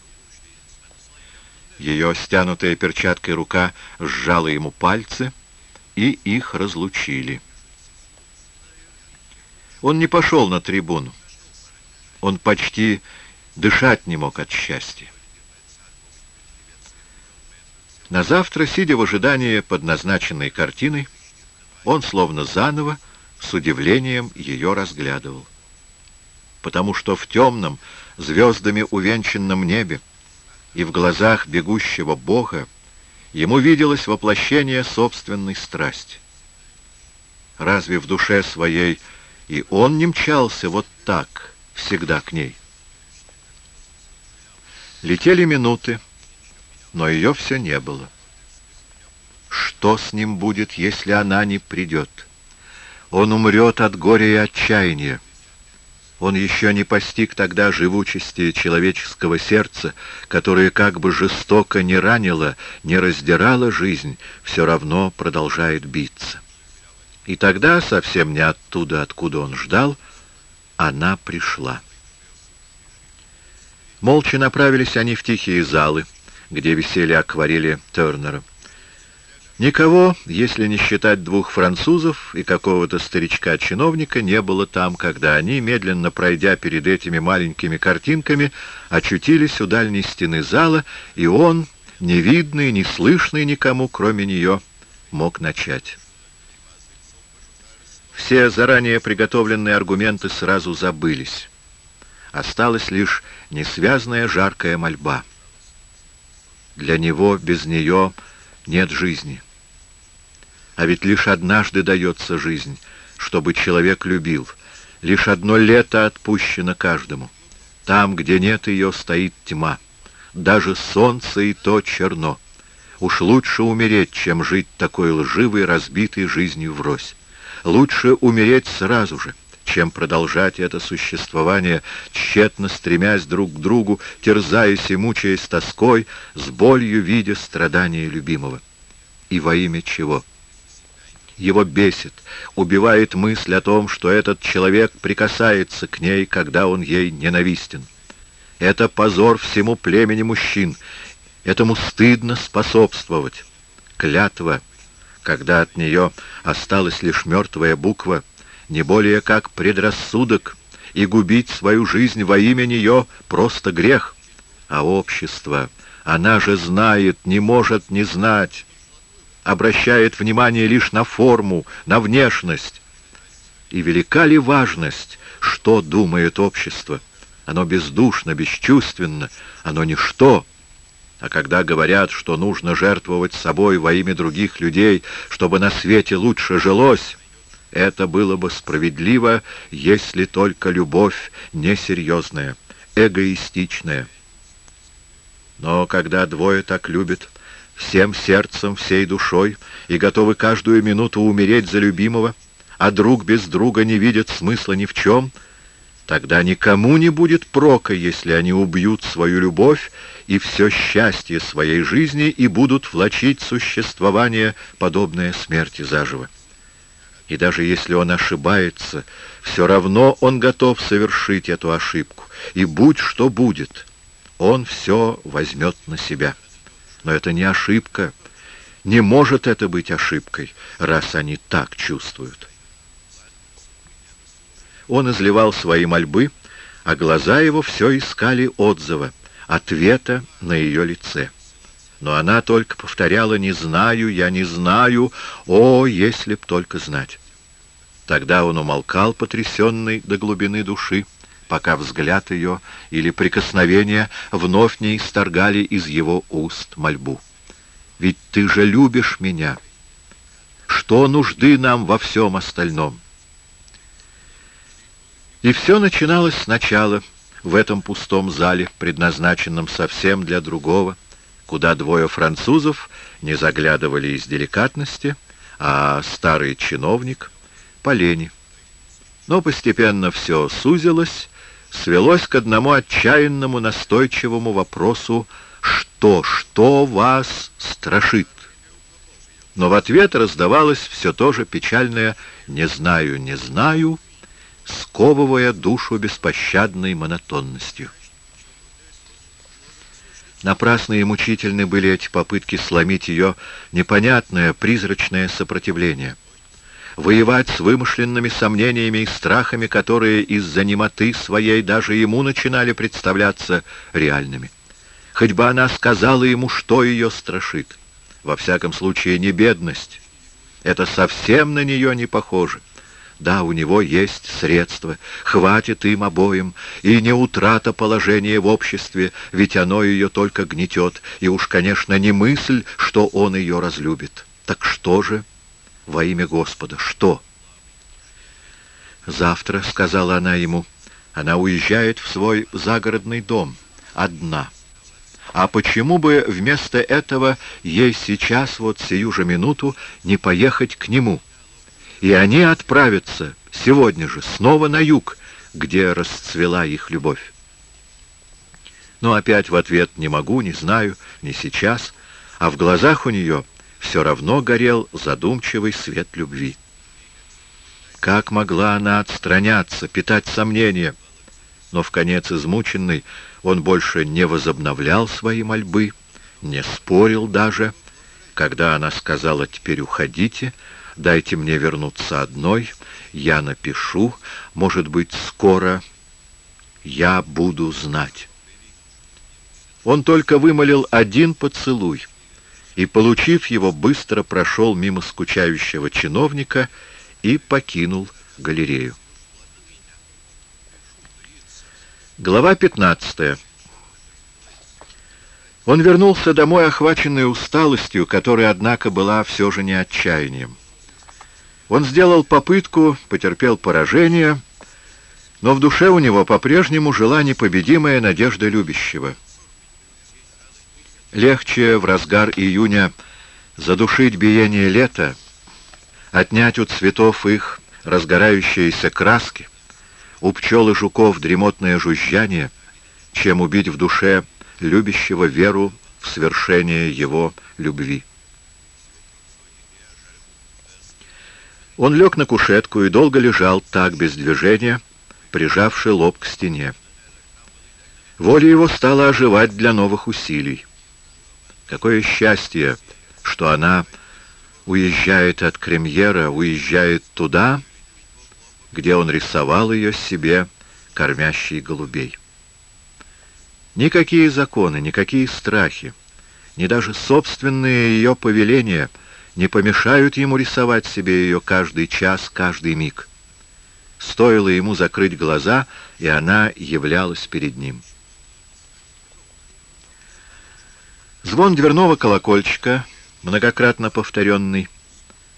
Ее стянутая перчаткой рука сжала ему пальцы, и их разлучили. Он не пошел на трибуну. Он почти дышать не мог от счастья. На завтра, сидя в ожидании под назначенной картиной, он словно заново с удивлением ее разглядывал. Потому что в темном, звездами увенчанном небе и в глазах бегущего Бога ему виделось воплощение собственной страсти. Разве в душе своей и он не мчался вот так, всегда к ней. Летели минуты, но ее все не было. Что с ним будет, если она не придет? Он умрет от горя и отчаяния. Он еще не постиг тогда живучести человеческого сердца, которое как бы жестоко не ранило, не раздирало жизнь, все равно продолжает биться. И тогда, совсем не оттуда, откуда он ждал, она пришла. Молча направились они в тихие залы, где висели акварели Тернера. Никого, если не считать двух французов и какого-то старичка-чиновника, не было там, когда они, медленно пройдя перед этими маленькими картинками, очутились у дальней стены зала, и он, невидный, не слышный никому, кроме нее, мог начать. Все заранее приготовленные аргументы сразу забылись. Осталась лишь несвязная жаркая мольба. Для него без нее нет жизни. А ведь лишь однажды дается жизнь, чтобы человек любил. Лишь одно лето отпущено каждому. Там, где нет ее, стоит тьма. Даже солнце и то черно. Уж лучше умереть, чем жить такой лживой, разбитой жизнью врозь. Лучше умереть сразу же, чем продолжать это существование, тщетно стремясь друг к другу, терзаясь и мучаясь тоской, с болью видя страдания любимого. И во имя чего? Его бесит, убивает мысль о том, что этот человек прикасается к ней, когда он ей ненавистен. Это позор всему племени мужчин, этому стыдно способствовать. Клятва — когда от нее осталась лишь мертвая буква, не более как предрассудок, и губить свою жизнь во имя нее просто грех. А общество, она же знает, не может не знать, обращает внимание лишь на форму, на внешность. И велика ли важность, что думает общество? Оно бездушно, бесчувственно, оно ничто, а когда говорят, что нужно жертвовать собой во имя других людей, чтобы на свете лучше жилось, это было бы справедливо, если только любовь несерьезная, эгоистичная. Но когда двое так любят, всем сердцем, всей душой, и готовы каждую минуту умереть за любимого, а друг без друга не видит смысла ни в чем, тогда никому не будет прока, если они убьют свою любовь и все счастье своей жизни и будут влачить существование, подобное смерти заживо. И даже если он ошибается, все равно он готов совершить эту ошибку, и будь что будет, он все возьмет на себя. Но это не ошибка, не может это быть ошибкой, раз они так чувствуют. Он изливал свои мольбы, а глаза его все искали отзыва, ответа на ее лице. Но она только повторяла «не знаю, я не знаю, о, если б только знать». Тогда он умолкал, потрясенный до глубины души, пока взгляд ее или прикосновение вновь не исторгали из его уст мольбу. «Ведь ты же любишь меня! Что нужды нам во всем остальном?» И все начиналось сначала, в этом пустом зале, предназначенном совсем для другого, куда двое французов не заглядывали из деликатности, а старый чиновник — по лени. Но постепенно все сузилось, свелось к одному отчаянному настойчивому вопросу «Что, что вас страшит?» Но в ответ раздавалось все то же печальное «Не знаю, не знаю», сковывая душу беспощадной монотонностью. Напрасны и мучительны были эти попытки сломить ее непонятное, призрачное сопротивление. Воевать с вымышленными сомнениями и страхами, которые из-за немоты своей даже ему начинали представляться реальными. Хоть бы она сказала ему, что ее страшит. Во всяком случае, не бедность. Это совсем на нее не похоже. Да, у него есть средства, хватит им обоим, и не утрата положения в обществе, ведь оно ее только гнетет, и уж, конечно, не мысль, что он ее разлюбит. Так что же, во имя Господа, что? «Завтра», — сказала она ему, — она уезжает в свой загородный дом, одна. А почему бы вместо этого ей сейчас, вот сию же минуту, не поехать к нему?» И они отправятся сегодня же снова на юг, где расцвела их любовь. Но опять в ответ «не могу», «не знаю», «не сейчас», а в глазах у нее все равно горел задумчивый свет любви. Как могла она отстраняться, питать сомнения? Но в конец измученный он больше не возобновлял свои мольбы, не спорил даже. Когда она сказала «теперь уходите», Дайте мне вернуться одной, я напишу, может быть, скоро я буду знать. Он только вымолил один поцелуй и, получив его, быстро прошел мимо скучающего чиновника и покинул галерею. Глава 15 Он вернулся домой, охваченный усталостью, которая, однако, была все же не отчаянием. Он сделал попытку, потерпел поражение, но в душе у него по-прежнему жила непобедимая надежда любящего. Легче в разгар июня задушить биение лета, отнять у цветов их разгорающиеся краски, у пчел и жуков дремотное жужжание, чем убить в душе любящего веру в свершение его любви. Он лег на кушетку и долго лежал так, без движения, прижавший лоб к стене. Воля его стала оживать для новых усилий. Какое счастье, что она уезжает от Кремьера, уезжает туда, где он рисовал ее себе, кормящей голубей. Никакие законы, никакие страхи, ни даже собственные ее повеления — не помешают ему рисовать себе ее каждый час, каждый миг. Стоило ему закрыть глаза, и она являлась перед ним. Звон дверного колокольчика, многократно повторенный,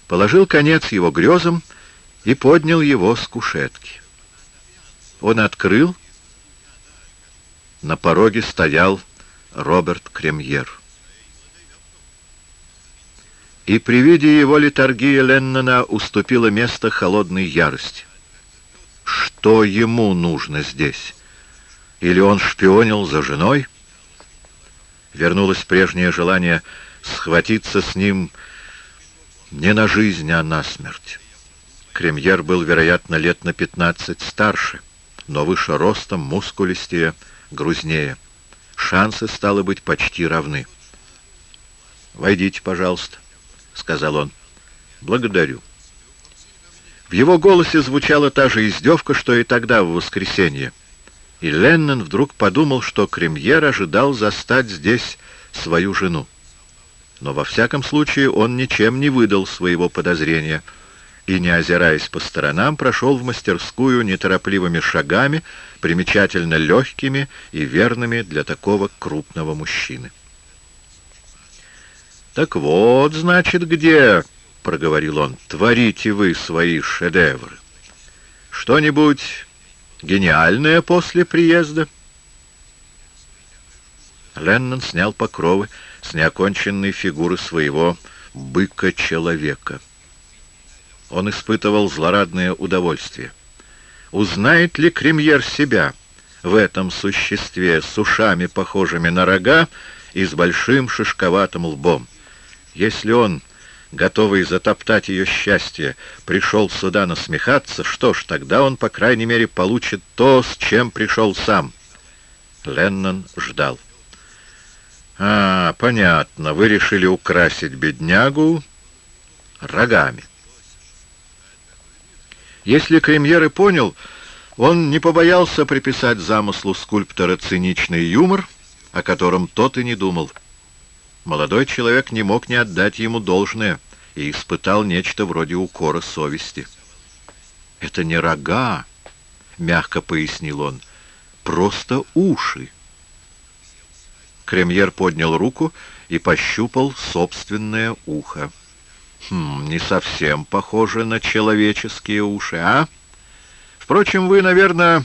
положил конец его грезам и поднял его с кушетки. Он открыл, на пороге стоял Роберт Кремьер. И при виде его литургии Леннона уступила место холодной ярости. Что ему нужно здесь? Или он шпионил за женой? Вернулось прежнее желание схватиться с ним не на жизнь, а на смерть. Кремьер был, вероятно, лет на пятнадцать старше, но выше ростом, мускулистее, грузнее. Шансы, стало быть, почти равны. «Войдите, пожалуйста», — сказал он. «Благодарю». В его голосе звучала та же издевка, что и тогда, в воскресенье. И Леннон вдруг подумал, что Кремьер ожидал застать здесь свою жену. Но во всяком случае он ничем не выдал своего подозрения и, не озираясь по сторонам, прошел в мастерскую неторопливыми шагами, примечательно легкими и верными для такого крупного мужчины. «Так вот, значит, где, — проговорил он, — творите вы свои шедевры? Что-нибудь гениальное после приезда?» Леннон снял покровы с неоконченной фигуры своего быка-человека. Он испытывал злорадное удовольствие. Узнает ли Кремьер себя в этом существе с ушами, похожими на рога, и с большим шишковатым лбом? Если он, готовый затоптать ее счастье, пришел сюда насмехаться, что ж, тогда он, по крайней мере, получит то, с чем пришел сам. Леннон ждал. «А, понятно, вы решили украсить беднягу рогами». Если Кремьер и понял, он не побоялся приписать замыслу скульптора циничный юмор, о котором тот и не думал. Молодой человек не мог не отдать ему должное и испытал нечто вроде укора совести. «Это не рога», — мягко пояснил он, — «просто уши». Кремьер поднял руку и пощупал собственное ухо. Хм, не совсем похоже на человеческие уши, а? Впрочем, вы, наверное,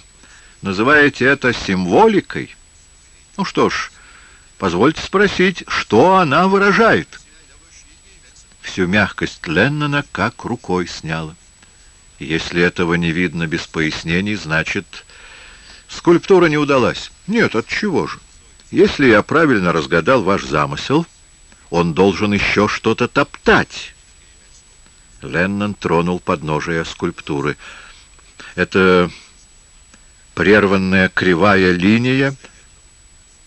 называете это символикой. Ну что ж, позвольте спросить, что она выражает? Всю мягкость Леннона как рукой сняла. Если этого не видно без пояснений, значит, скульптура не удалась. Нет, от чего же? Если я правильно разгадал ваш замысел, он должен еще что-то топтать. Леннон тронул подножие скульптуры. Это прерванная кривая линия,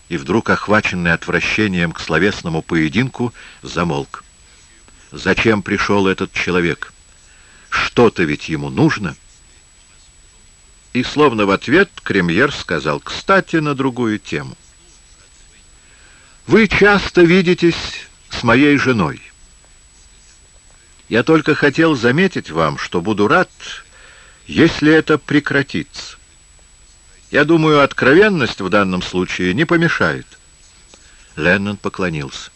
и вдруг, охваченный отвращением к словесному поединку, замолк. Зачем пришел этот человек? Что-то ведь ему нужно. И словно в ответ Кремьер сказал, кстати, на другую тему. Вы часто видитесь с моей женой. Я только хотел заметить вам, что буду рад, если это прекратится. Я думаю, откровенность в данном случае не помешает. Леннон поклонился.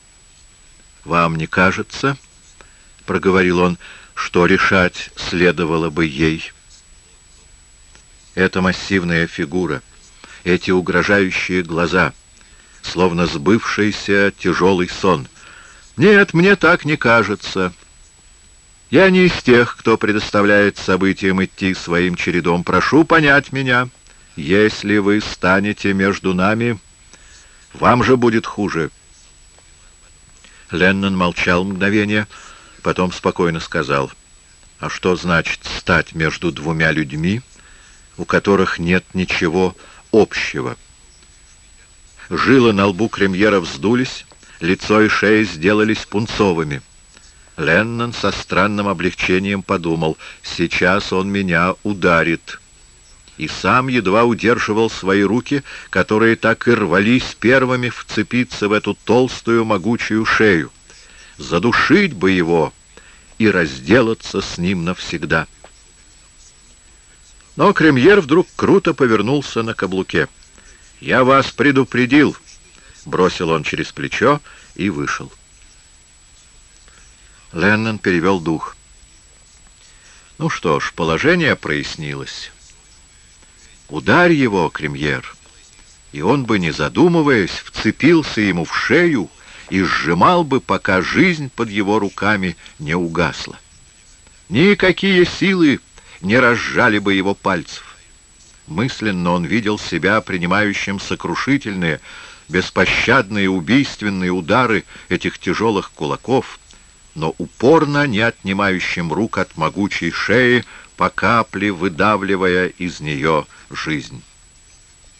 «Вам не кажется, — проговорил он, — что решать следовало бы ей?» Эта массивная фигура, эти угрожающие глаза — словно сбывшийся тяжелый сон. «Нет, мне так не кажется. Я не из тех, кто предоставляет событиям идти своим чередом. Прошу понять меня. Если вы станете между нами, вам же будет хуже». Леннон молчал мгновение, потом спокойно сказал, «А что значит стать между двумя людьми, у которых нет ничего общего?» Жилы на лбу Кремьера вздулись, лицо и шея сделались пунцовыми. Леннон со странным облегчением подумал, сейчас он меня ударит. И сам едва удерживал свои руки, которые так и рвались первыми вцепиться в эту толстую могучую шею. Задушить бы его и разделаться с ним навсегда. Но Кремьер вдруг круто повернулся на каблуке. «Я вас предупредил!» — бросил он через плечо и вышел. Леннон перевел дух. Ну что ж, положение прояснилось. Ударь его, Кремьер, и он бы, не задумываясь, вцепился ему в шею и сжимал бы, пока жизнь под его руками не угасла. Никакие силы не разжали бы его пальцев. Мысленно он видел себя принимающим сокрушительные, беспощадные убийственные удары этих тяжелых кулаков, но упорно не отнимающим рук от могучей шеи, по капле выдавливая из нее жизнь.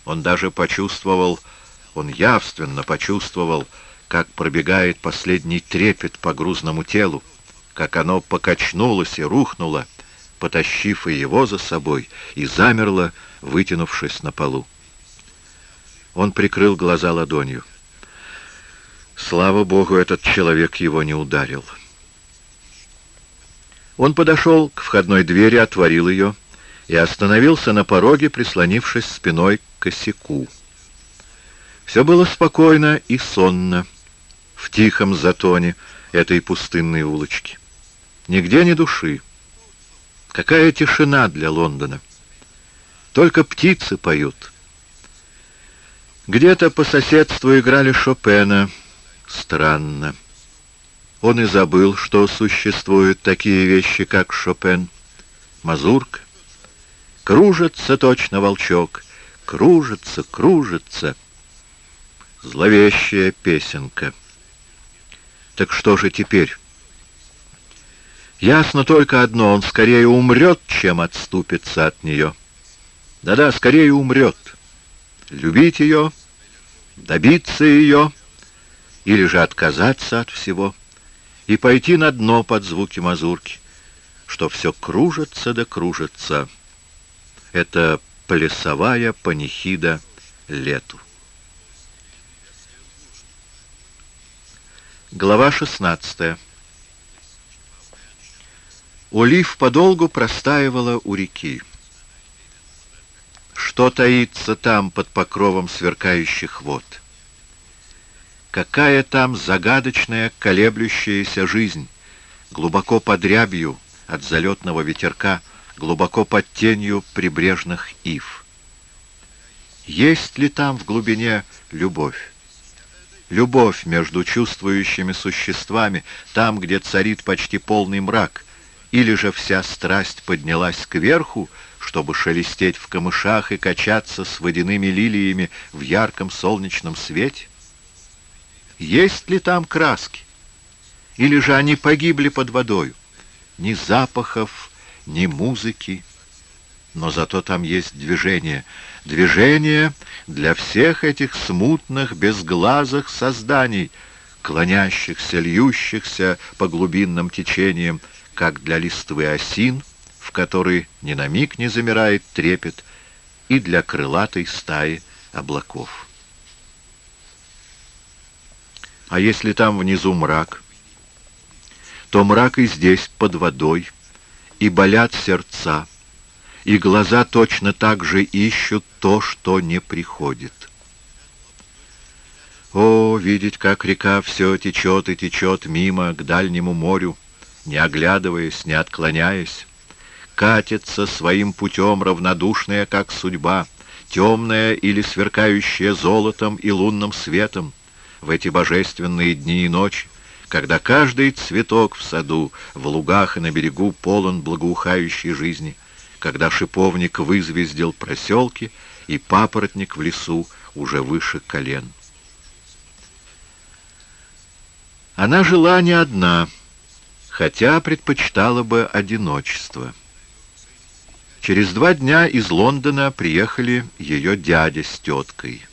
Он даже почувствовал, он явственно почувствовал, как пробегает последний трепет по грузному телу, как оно покачнулось и рухнуло, потащив и его за собой, и замерло, вытянувшись на полу. Он прикрыл глаза ладонью. Слава Богу, этот человек его не ударил. Он подошел к входной двери, отворил ее и остановился на пороге, прислонившись спиной к косяку. Все было спокойно и сонно в тихом затоне этой пустынной улочки. Нигде ни души. Какая тишина для Лондона. Только птицы поют. Где-то по соседству играли Шопена. Странно. Он и забыл, что существуют такие вещи, как Шопен. Мазурка. Кружится точно волчок. Кружится, кружится. Зловещая песенка. Так что же теперь? Ясно только одно, он скорее умрет, чем отступится от нее. Да-да, скорее умрет. Любить ее, добиться ее, или же отказаться от всего и пойти на дно под звуки мазурки, что все кружится да кружится. Это плясовая панихида лету. Глава 16 Олив подолгу простаивала у реки. Что таится там под покровом сверкающих вод? Какая там загадочная колеблющаяся жизнь, глубоко под рябью от залетного ветерка, глубоко под тенью прибрежных ив? Есть ли там в глубине любовь? Любовь между чувствующими существами, там, где царит почти полный мрак — или же вся страсть поднялась кверху, чтобы шелестеть в камышах и качаться с водяными лилиями в ярком солнечном свете? Есть ли там краски? Или же они погибли под водою? Ни запахов, ни музыки. Но зато там есть движение. Движение для всех этих смутных, безглазых созданий, клонящихся, льющихся по глубинным течениям, как для листвы осин, в которой ни на миг не замирает трепет, и для крылатой стаи облаков. А если там внизу мрак, то мрак и здесь под водой, и болят сердца, и глаза точно так же ищут то, что не приходит. О, видеть, как река все течет и течет мимо к дальнему морю, не оглядываясь, не отклоняясь, катится своим путем равнодушная, как судьба, темная или сверкающая золотом и лунным светом, в эти божественные дни и ночи, когда каждый цветок в саду, в лугах и на берегу полон благоухающей жизни, когда шиповник вызвездил проселки и папоротник в лесу уже выше колен. Она жила не одна — хотя предпочитала бы одиночество. Через два дня из Лондона приехали ее дядя с теткой.